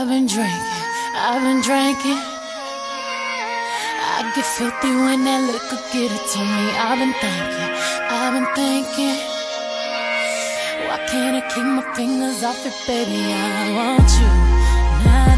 I've been drinking, I've been drinking. I get filthy when that liquor get it to me. I've been thinking, I've been thinking. Why can't I keep my fingers off it, baby? I want you. Not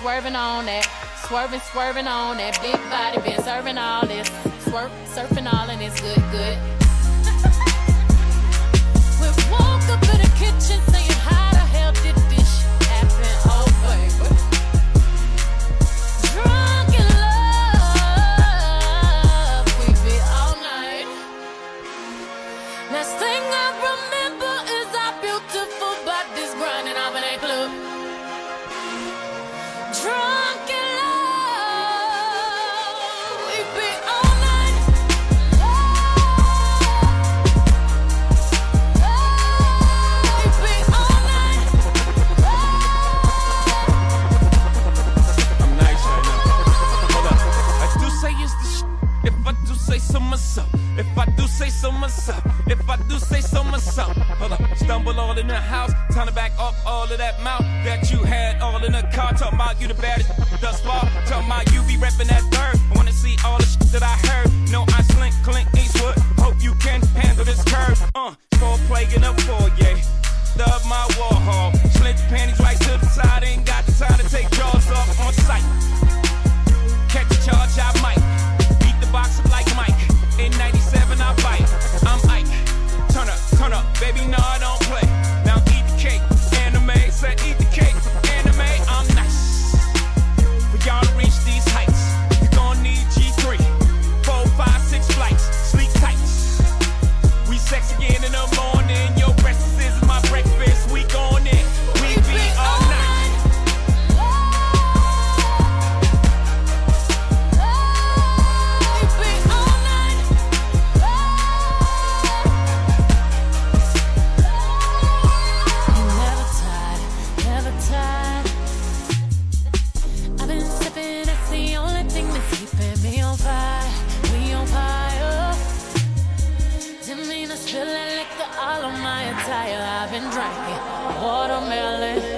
Swerving on that, swerving, swerving on that. Big body been serving all this. Swerp, surfing all and it's good, good. and drank it. Watermelon.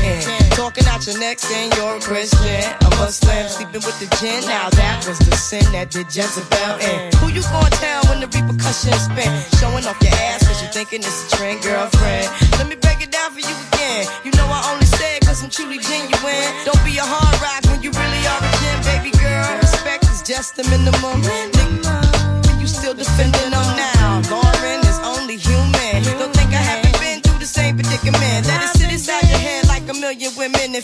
can. Talking out your neck saying you're a Christian, a Muslim, sleeping with the gin. Now that was the sin that did Jezebel in. Who you gonna tell when the repercussions spin? Showing off your ass cause you thinking it's a trend, girlfriend. Let me break it down for you again. You know I only say it cause I'm truly genuine. Don't be a hard rock when you really are a gem, baby girl. Respect is just the minimum.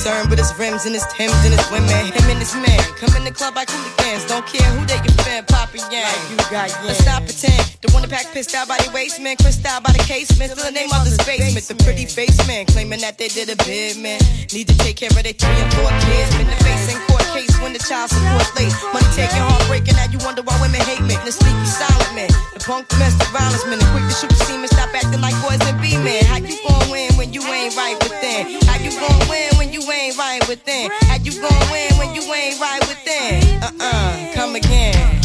concerned with his rims and his Timbs and his women. Him and his man come in the club like hooligans. Don't care who they can fan, poppin' yang. Like you got yang. Let's not pretend. The one that pack pissed out by the waistman, crissed out by the casement. Still the name of the basement. The pretty face man claiming that they did a bid, man. Need to take care of their three and four kids. Been the face in court case when the child support late. Money taking, heartbreaking. Now you wonder why women hate me. The sneaky silent man, the punk domestic violence man, the quick to shoot the semen. Stop acting like boys and be men. How you gon' win when you ain't right within? How you gon' win when you ain't right within? How you gon' win when you ain't right within? Uh uh, come again.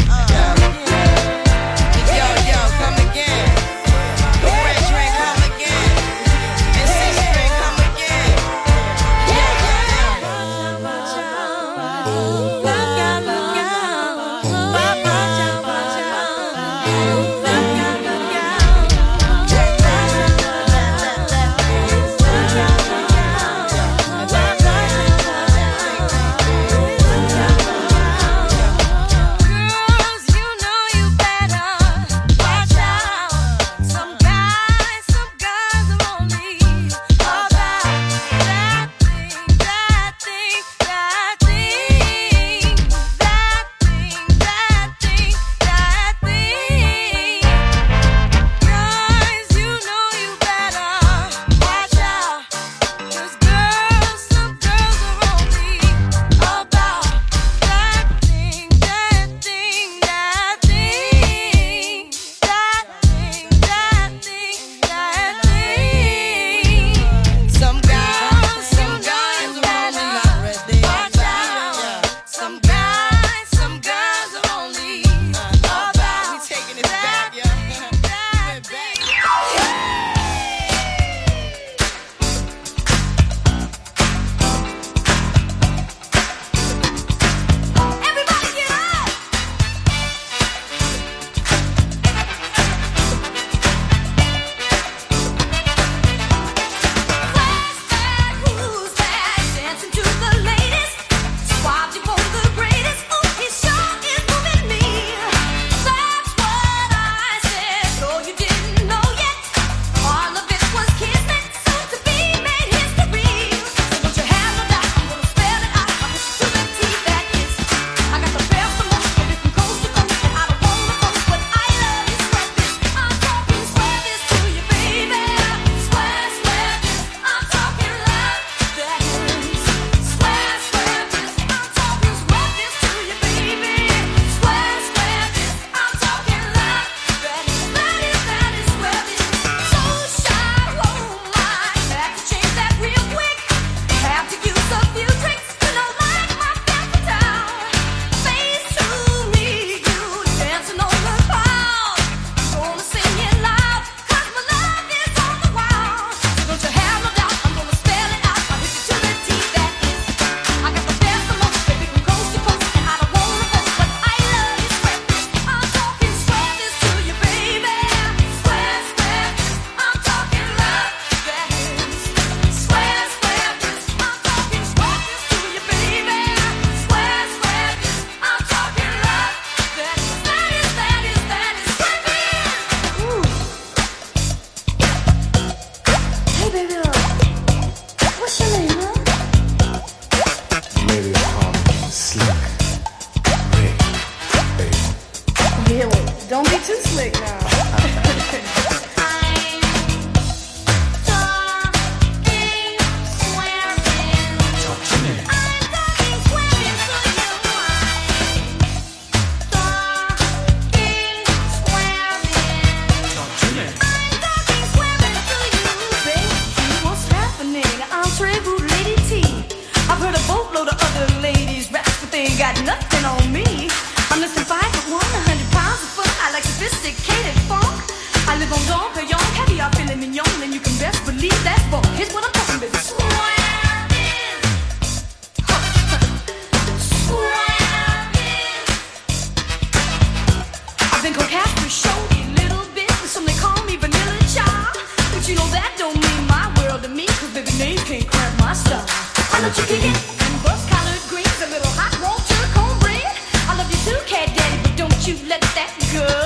Let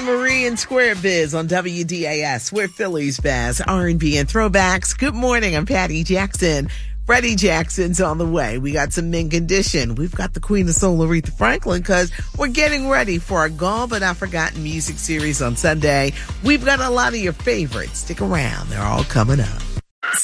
Tina Marie and Square Biz on WDAS. We're Philly's best R&B and throwbacks. Good morning. I'm Patty Jackson. Freddie Jackson's on the way. We got some men condition. We've got the Queen of Soul, Aretha Franklin, because we're getting ready for our Gone But Not Forgotten music series on Sunday. We've got a lot of your favorites. Stick around. They're all coming up.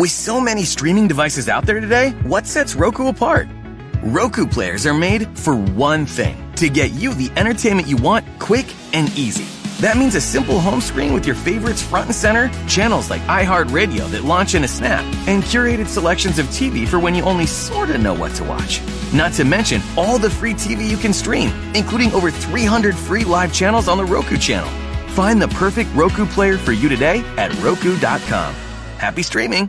With so many streaming devices out there today, what sets Roku apart? Roku players are made for one thing to get you the entertainment you want quick and easy. That means a simple home screen with your favorites front and center, channels like iHeartRadio that launch in a snap, and curated selections of TV for when you only sorta know what to watch. Not to mention all the free TV you can stream, including over 300 free live channels on the Roku channel. Find the perfect Roku player for you today at Roku.com. Happy streaming!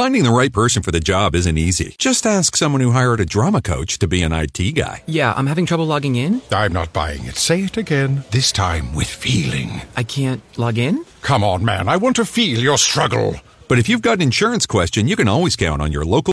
Finding the right person for the job isn't easy. Just ask someone who hired a drama coach to be an IT guy. Yeah, I'm having trouble logging in. I'm not buying it. Say it again, this time with feeling. I can't log in? Come on, man. I want to feel your struggle. But if you've got an insurance question, you can always count on your local